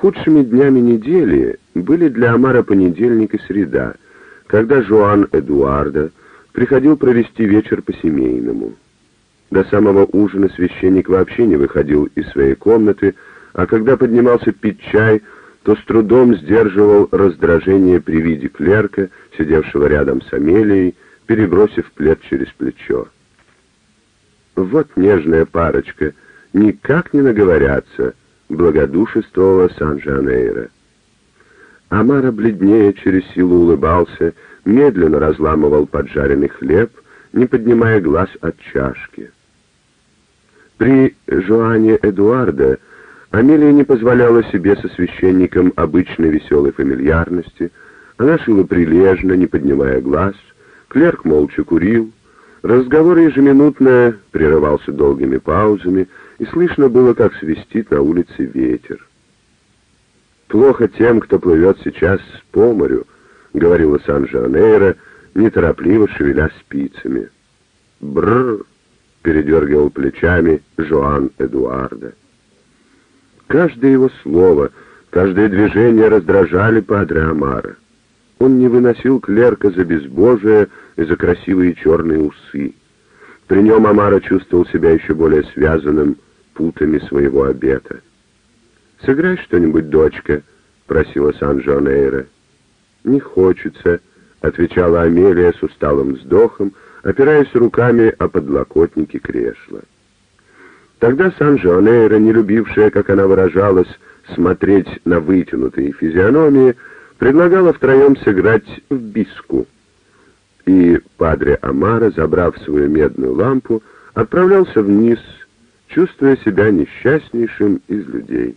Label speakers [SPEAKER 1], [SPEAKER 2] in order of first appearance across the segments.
[SPEAKER 1] Худшими днями недели были для Амара понедельник и среда, когда Жуан Эдуарда приходил провести вечер по-семейному. До самого ужина священник вообще не выходил из своей комнаты, а когда поднимался пить чай, то с трудом сдерживал раздражение при виде клерка, сидевшего рядом с Амелией, перебросив плед через плечо. Вот нежная парочка, никак не наговорятся, благодушествовала Сан-Жанейро. Амара бледнее через силу улыбался, медленно разламывал поджаренный хлеб, не поднимая глаз от чашки. При Жоане Эдуарда Амелия не позволяла себе со священником обычной веселой фамильярности, она шила прилежно, не поднимая глаз, клерк молча курил, разговор ежеминутно прерывался долгими паузами, и слышно было, как свистит на улице ветер. «Плохо тем, кто плывет сейчас по морю», — говорила Сан-Жанейро, неторопливо шевеля спицами. «Бррр!» — передергивал плечами Жоан Эдуарда. Каждое его слово, каждое движение раздражали Падре Амара. Он не выносил клерка за безбожие и за красивые черные усы. При нем Амара чувствовал себя еще более связанным путами своего обета. «Сыграй что-нибудь, дочка», — просила Сан-Жонейро. «Не хочется», — отвечала Амелия с усталым вздохом, опираясь руками о подлокотники кресла. Тогда Сан-Жонейро, не любившая, как она выражалась, смотреть на вытянутые физиономии, предлагала втроем сыграть в биску. И Падре Амара, забрав свою медную лампу, отправлялся вниз, чувствуя себя несчастнейшим из людей.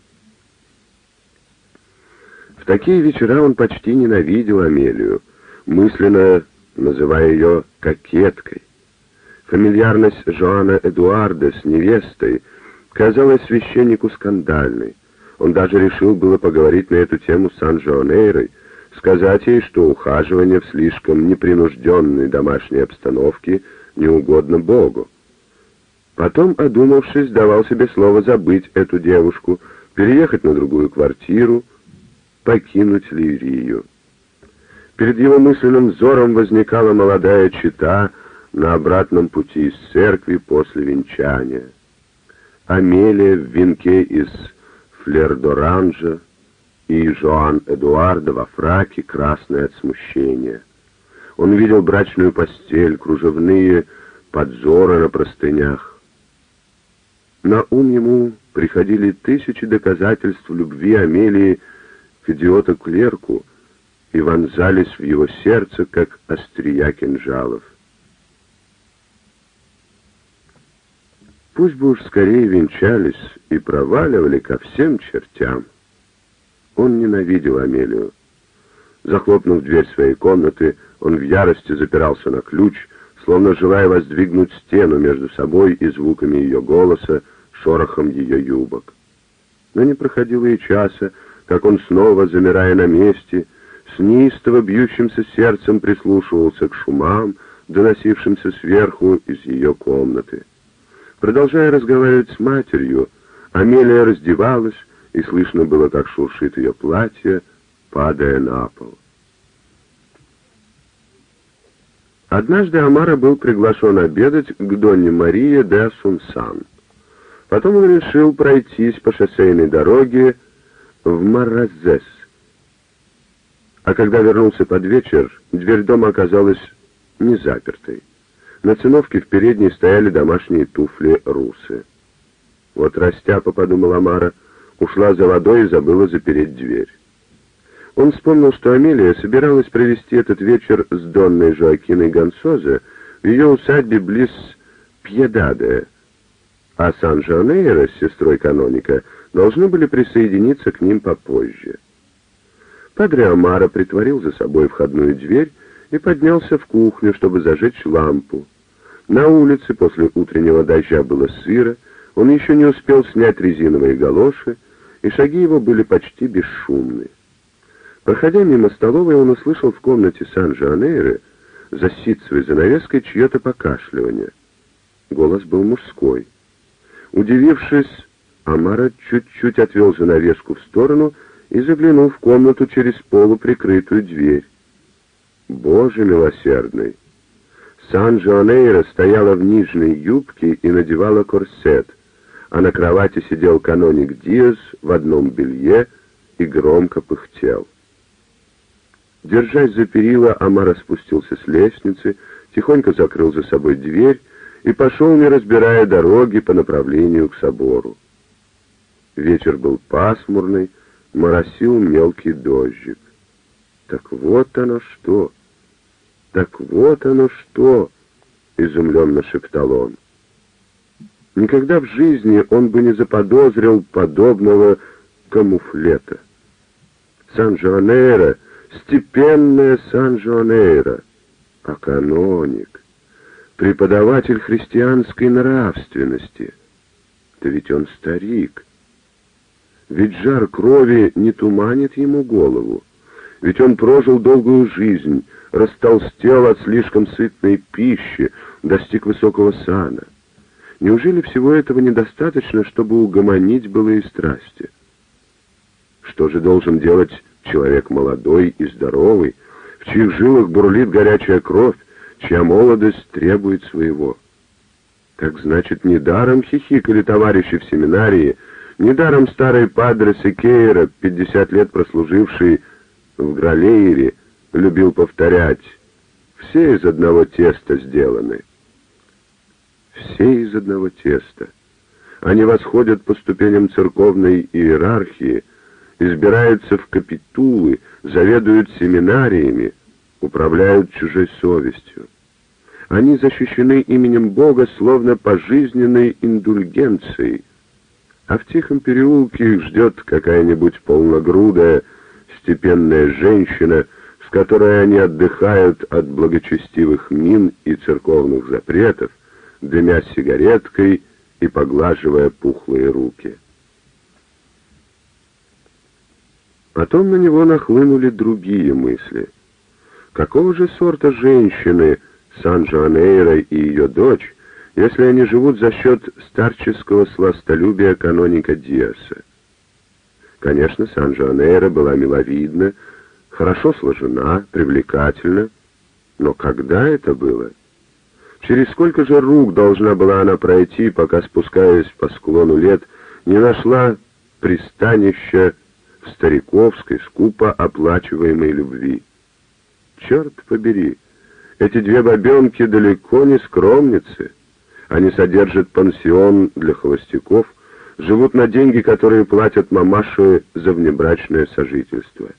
[SPEAKER 1] В такие вечера он почти ненавидел Амелию, мысленно называя ее «кокеткой». Фамильярность Жоана Эдуарда с невестой казалась священнику скандальной. Он даже решил было поговорить на эту тему с Сан-Жоанейрой, сказать ей, что ухаживание в слишком непринужденной домашней обстановке не угодно Богу. Потом, одумавшись, давал себе слово забыть эту девушку, переехать на другую квартиру, покинуть Лирию. Перед его мысленным взором возникала молодая чита на обратном пути из церкви после венчания. Амелия в венке из флер-д'оранжа и Жоан Эдуарда во фраке, красный от смущения. Он видел брачную постель, кружевные подзоры на простынях. На ум ему приходили тысячи доказательств любви Амелии к идиота-клерку и вонзались в его сердце, как острия кинжалов. Пусть бы уж скорее венчались и проваливали ко всем чертям. Он ненавидел Амелию. Захлопнув дверь своей комнаты, он в ярости запирался на ключ, словно желая воздвигнуть стену между собой и звуками ее голоса, шорохом ее юбок. Но не проходило и часа, как он снова, замирая на месте, с неистово бьющимся сердцем прислушивался к шумам, доносившимся сверху из ее комнаты. Продолжая разговаривать с матерью, Амелия раздевалась, и слышно было, как шуршит ее платье, падая на пол. Однажды Амара был приглашен обедать к Донне Марии де Асунсан. Потом он решил пройтись по шоссейной дороге в Маразес. А когда вернулся под вечер, дверь дома оказалась не запертой. На циновке в передней стояли домашние туфли русы. Вот растяпа, подумала Амара, ушла за водой и забыла запереть дверь. Он вспомнил, что Амелия собиралась провести этот вечер с Донной Жоакиной Гонсозе в ее усадьбе близ Пьедаде, а Сан-Жанейро с сестрой каноника должны были присоединиться к ним попозже. Падре Амара притворил за собой входную дверь и поднялся в кухню, чтобы зажечь лампу. На улице после утреннего дождя было сыро, он еще не успел снять резиновые галоши, и шаги его были почти бесшумны. Проходя мимо столовой, он услышал в комнате Сан-Жанейры за ситцевой занавеской чье-то покашливание. Голос был мужской. Удивившись, Амара чуть-чуть отвел занавеску в сторону и заглянул в комнату через полуприкрытую дверь. Боже милосердный! Сан-Жуанейра стояла в нижней юбке и надевала корсет, а на кровати сидел каноник Диас в одном белье и громко пыхтел. Держась за перила, Амар спустился с лестницы, тихонько закрыл за собой дверь и пошел, не разбирая дороги, по направлению к собору. Вечер был пасмурный, моросил мелкий дождик. Так вот оно что! Так вот оно что! Изумленно шептал он. Никогда в жизни он бы не заподозрил подобного камуфлета. Сан-Жуанейро, степенная Сан-Жуанейро, а каноник, преподаватель христианской нравственности. Да ведь он старик. Ведь жар крови не туманит ему голову. Ведь он прожил долгую жизнь, растолстел от слишком сытной пищи, достиг высокого сана. Неужели всего этого недостаточно, чтобы угомонить былые страсти? Что же должен делать человек молодой и здоровый, в чьих жилах бурлит горячая кровь, чья молодость требует своего? Так значит, недаром хихикали товарищи в семинарии, недаром старый падре Секейра, пятьдесят лет прослуживший в Гралейре, любил повторять «все из одного теста сделаны». Все из одного теста. Они восходят по ступеням церковной иерархии, избираются в капитулы, заведуют семинариями, управляют чужой совестью. Они защищены именем Бога словно пожизненной индульгенцией, а в тихом переулке их ждет какая-нибудь полногрудая, степенная женщина, с которой они отдыхают от благочестивых мин и церковных запретов, дымя сигареткой и поглаживая пухлые руки. Потом на него нахлынули другие мысли. Какого же сорта женщины Сан-Жуанейра и ее дочь, если они живут за счет старческого сластолюбия каноника Диаса? Конечно, Сан-Жуанейра была миловидна, хорошо сложена, привлекательна, но когда это было? Через сколько же рук должна была она пройти, пока, спускаясь по склону лет, не нашла пристанища в стариковской, скупо оплачиваемой любви? Черт побери, эти две бабенки далеко не скромницы. Они содержат пансион для холостяков, живут на деньги, которые платят мамаши за внебрачное сожительство.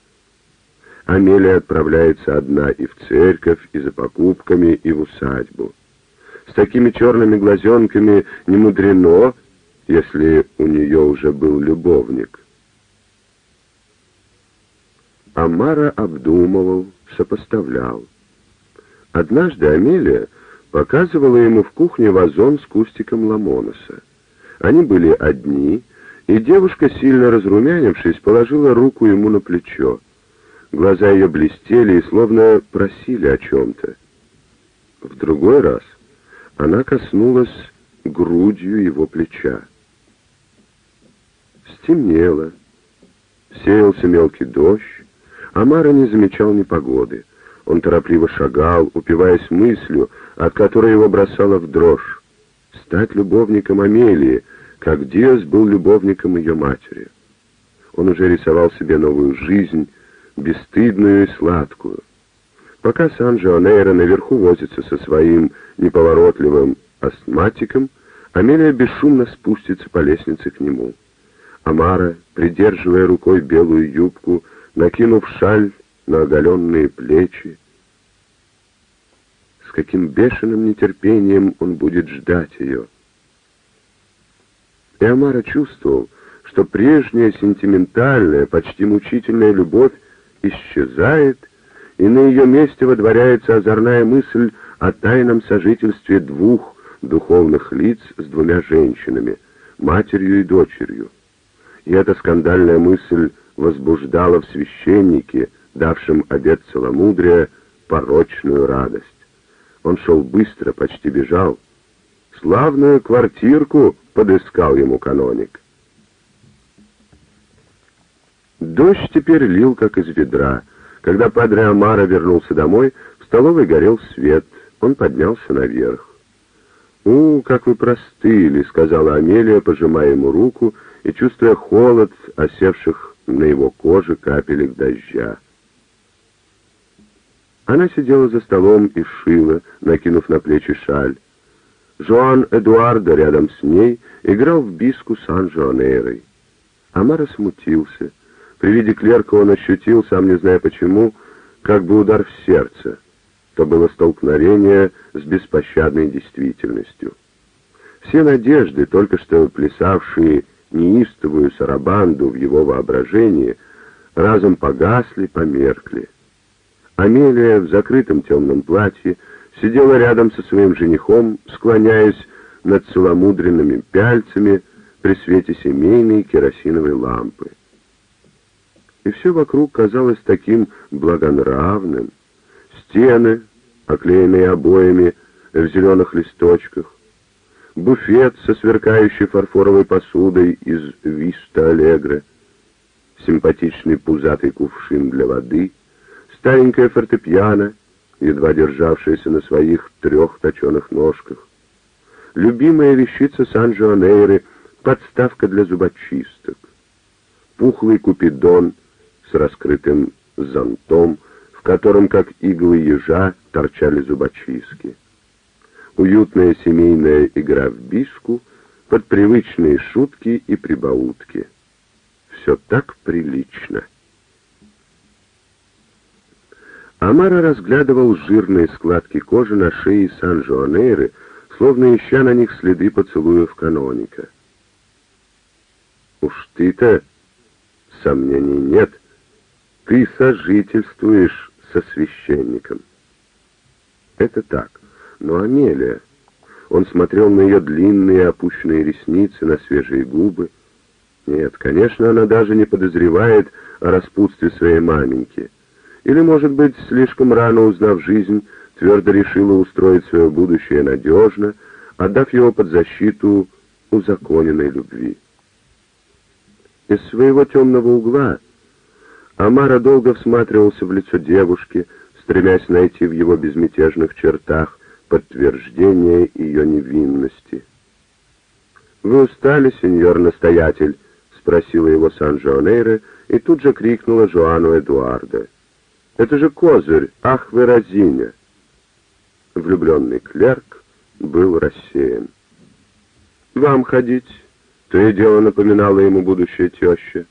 [SPEAKER 1] Амелия отправляется одна и в церковь, и за покупками, и в усадьбу. С такими черными глазенками не мудрено, если у нее уже был любовник. Амара обдумывал, сопоставлял. Однажды Амелия показывала ему в кухне вазон с кустиком ламоноса. Они были одни, и девушка, сильно разрумянившись, положила руку ему на плечо. Глаза ее блестели и словно просили о чем-то. В другой раз она коснулась грудью его плеча. Стемнело. Сеялся мелкий дождь. Амара не замечал ни погоды. Он торопливо шагал, упиваясь мыслью, от которой его бросало в дрожь. Стать любовником Амелии, как Диас был любовником ее матери. Он уже рисовал себе новую жизнь, бесстыдную и сладкую. Пока Сан-Жуанейро наверху возится со своим неповоротливым астматиком, Амелия бесшумно спустится по лестнице к нему. Амара, придерживая рукой белую юбку, накинув шаль на оголенные плечи, с каким бешеным нетерпением он будет ждать ее. И Амара чувствовал, что прежняя сентиментальная, почти мучительная любовь исчезает, и на ее месте водворяется озорная мысль о тайном сожительстве двух духовных лиц с двумя женщинами, матерью и дочерью. И эта скандальная мысль возбуждала в священнике, давшем обет целомудрия, порочную радость. Он шел быстро, почти бежал. Славную квартирку подыскал ему каноник. Дождь теперь лил, как из ведра. Когда Падре Амара вернулся домой, в столовой горел свет. Он поднялся наверх. «У, как вы простыли», — сказала Амелия, пожимая ему руку и чувствуя холод, осевших на его коже капелек дождя. Она сидела за столом и шила, накинув на плечи шаль. Жоан Эдуардо рядом с ней играл в биску Сан-Жоанейрой. Амара смутился. При виде клерка он ощутил, сам не зная почему, как бы удар в сердце. То было столкновение с беспощадной действительностью. Все надежды, только что плясавшие неистовую сарабанду в его воображении, разом погасли, померкли. Амелия в закрытом темном платье сидела рядом со своим женихом, склоняясь над целомудренными пяльцами при свете семейной керосиновой лампы и все вокруг казалось таким благонравным. Стены, оклеенные обоями в зеленых листочках, буфет со сверкающей фарфоровой посудой из Виста Аллегро, симпатичный пузатый кувшин для воды, старенькая фортепиано, едва державшаяся на своих трех точеных ножках, любимая вещица Сан-Жуанейры — подставка для зубочисток, пухлый купидон — с раскрытым зонтом, в котором, как иглы ежа, торчали зубочистки. Уютная семейная игра в бишку под привычные шутки и прибаутки. Все так прилично. Амара разглядывал жирные складки кожи на шее Сан-Жуанейры, словно ища на них следы поцелуев каноника. «Уж ты-то, сомнений нет», ты сожительствуешь со священником. Это так. Но Амелия... Он смотрел на ее длинные опущенные ресницы, на свежие губы. Нет, конечно, она даже не подозревает о распутстве своей маменьки. Или, может быть, слишком рано узнав жизнь, твердо решила устроить свое будущее надежно, отдав его под защиту узаконенной любви. Из своего темного угла Амара долго всматривался в лицо девушки, стремясь найти в его безмятежных чертах подтверждение ее невинности. «Вы устали, сеньор-настоятель?» — спросила его Сан-Жуанейре и тут же крикнула Жоану Эдуарда. «Это же козырь! Ах вы, разиня!» Влюбленный клерк был рассеян. «Вам ходить?» — то и дело напоминала ему будущая теща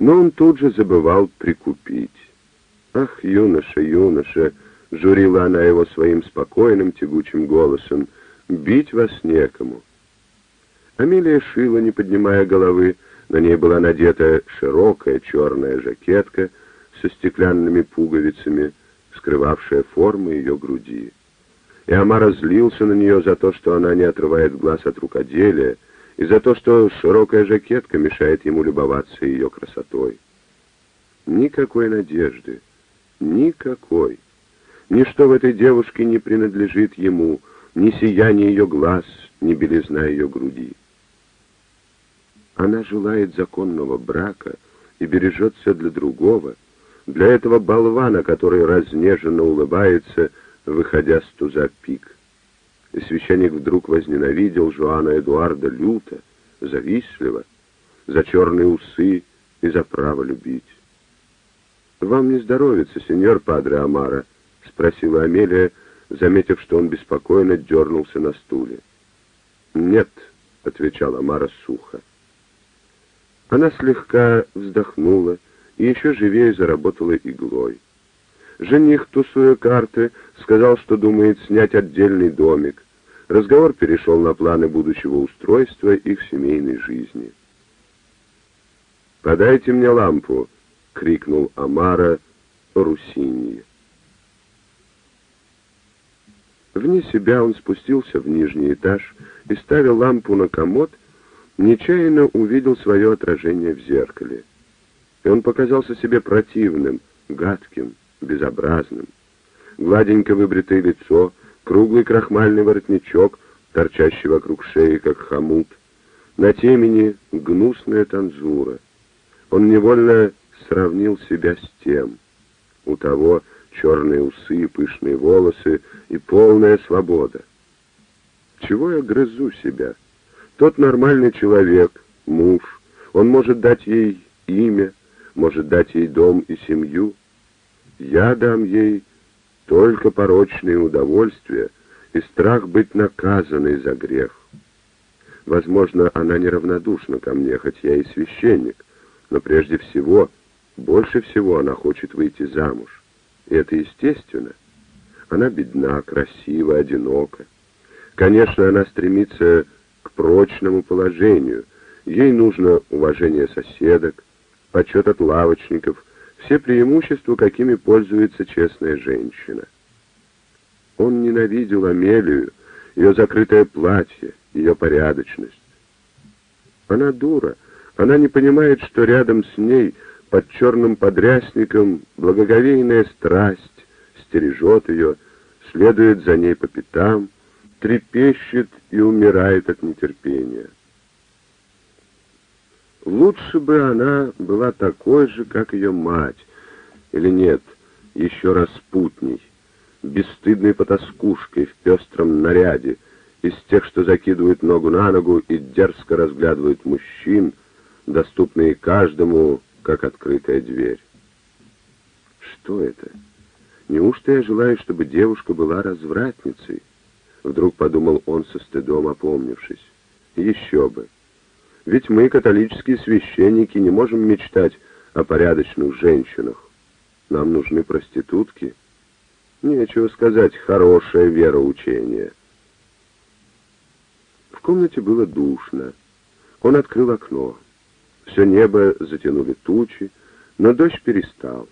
[SPEAKER 1] но он тут же забывал прикупить. «Ах, юноша, юноша!» — журила она его своим спокойным тягучим голосом. «Бить вас некому». Амелия шила, не поднимая головы, на ней была надета широкая черная жакетка со стеклянными пуговицами, скрывавшая формы ее груди. И Амар злился на нее за то, что она не отрывает глаз от рукоделия, и за то, что широкая жакетка мешает ему любоваться ее красотой. Никакой надежды, никакой. Ничто в этой девушке не принадлежит ему, ни сияние ее глаз, ни белизна ее груди. Она желает законного брака и бережет все для другого, для этого болвана, который разнеженно улыбается, выходя с туза пик и священник вдруг возненавидел Жуана Эдуарда люто, завистливо, за черные усы и за право любить. «Вам не здоровится, сеньор Падре Амара?» — спросила Амелия, заметив, что он беспокойно дернулся на стуле. «Нет», — отвечал Амара сухо. Она слегка вздохнула и еще живее заработала иглой. Жених, тусуя карты, сказал, что думает снять отдельный домик. Разговор перешел на планы будущего устройства их семейной жизни. «Подайте мне лампу!» — крикнул Амара Русиньи. Вне себя он спустился в нижний этаж и, ставя лампу на комод, нечаянно увидел свое отражение в зеркале. И он показался себе противным, гадким, безобразным. Гладенько выбритое лицо, круглый крахмальный воротничок, торчащий вокруг шеи, как хомут, на темени гнусная танзура, Он невольно сравнил себя с тем. У того черные усы, пышные волосы и полная свобода. Чего я грызу себя? Тот нормальный человек, муж, он может дать ей имя, может дать ей дом и семью. Я дам ей только порочные удовольствия и страх быть наказанной за грех. Возможно, она неравнодушна ко мне, хоть я и священник, но прежде всего, больше всего она хочет выйти замуж. И это естественно. Она бедна, красива, одинока. Конечно, она стремится к прочному положению. Ей нужно уважение соседок, почет от лавочников, все преимущества, какими пользуется честная женщина. Он ненавидел Амелию, ее закрытое платье, ее порядочность. Она дура, она не понимает, что рядом с ней, под черным подрясником, благоговейная страсть стережет ее, следует за ней по пятам, трепещет и умирает от нетерпения. Лучше бы она была такой же, как ее мать, или нет, еще раз спутней, бесстыдной потаскушкой в пестром наряде, из тех, что закидывают ногу на ногу и дерзко разглядывают мужчин, доступные каждому, как открытая дверь. Что это? Неужто я желаю, чтобы девушка была развратницей? Вдруг подумал он со стыдом, опомнившись. Еще бы. Ведь мы, католические священники, не можем мечтать о порядочных женщинах. Нам нужны проститутки. Нечего сказать, хорошее вероучение. В комнате было душно. Он открыл окно. Все небо затянули тучи, но дождь перестал.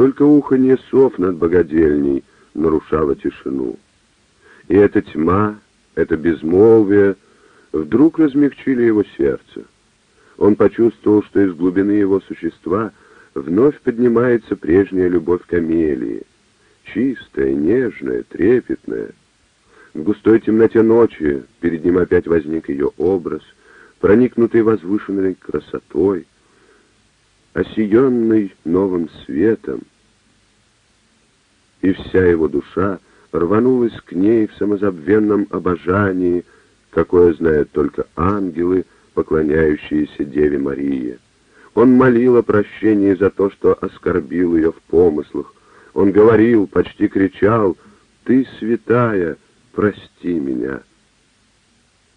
[SPEAKER 1] Только уханье сов над богадельней нарушало тишину. И эта тьма, это безмолвие вдруг размягчили его сердце. Он почувствовал, что из глубины его существа вновь поднимается прежняя любовь к Амелии, чистая, нежная, трепетная. В густой темноте ночи перед ним опять возник ее образ, проникнутый возвышенной красотой, осиенный новым светом, и вся его душа рванулась к ней в самозабвенном обожании, какое знают только ангелы, поклоняющиеся Деве Марии. Он молил о прощении за то, что оскорбил ее в помыслах. Он говорил, почти кричал, «Ты святая, прости меня».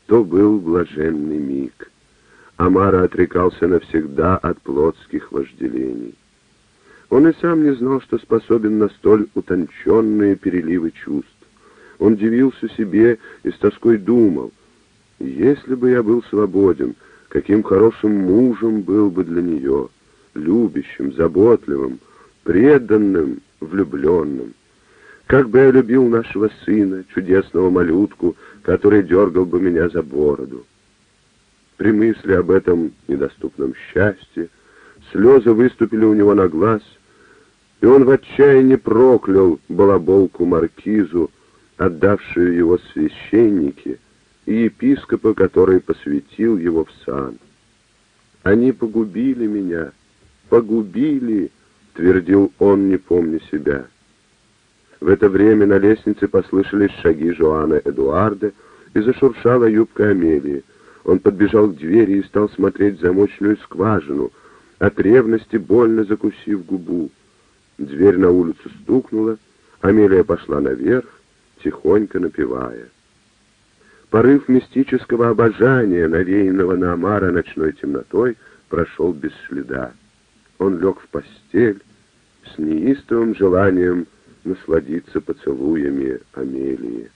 [SPEAKER 1] То был блаженный миг. Амара отрекался навсегда от плотских вожделений. Он и сам не знал, что способен на столь утонченные переливы чувств. Он дивился себе и с тоской думал — если бы я был свободен, каким хорошим мужем был бы для нее, любящим, заботливым, преданным, влюбленным. Как бы я любил нашего сына, чудесного малютку, который дергал бы меня за бороду. При мысли об этом недоступном счастье слезы выступили у него на глаз, и он в отчаянии проклял балаболку маркизу, отдавшую его священники, и епископа, который посвятил его в сан. «Они погубили меня, погубили», — твердил он, не помня себя. В это время на лестнице послышались шаги Жоана Эдуарда и зашуршала юбка Амелии. Он подбежал к двери и стал смотреть замочную скважину, от ревности больно закусив губу. Дверь на улицу стукнула, Амелия пошла наверх, тихонько напевая. Порыв мистического обожания, навеянного на Амара ночной темнотой, прошел без следа. Он лег в постель с неистовым желанием насладиться поцелуями Амелии.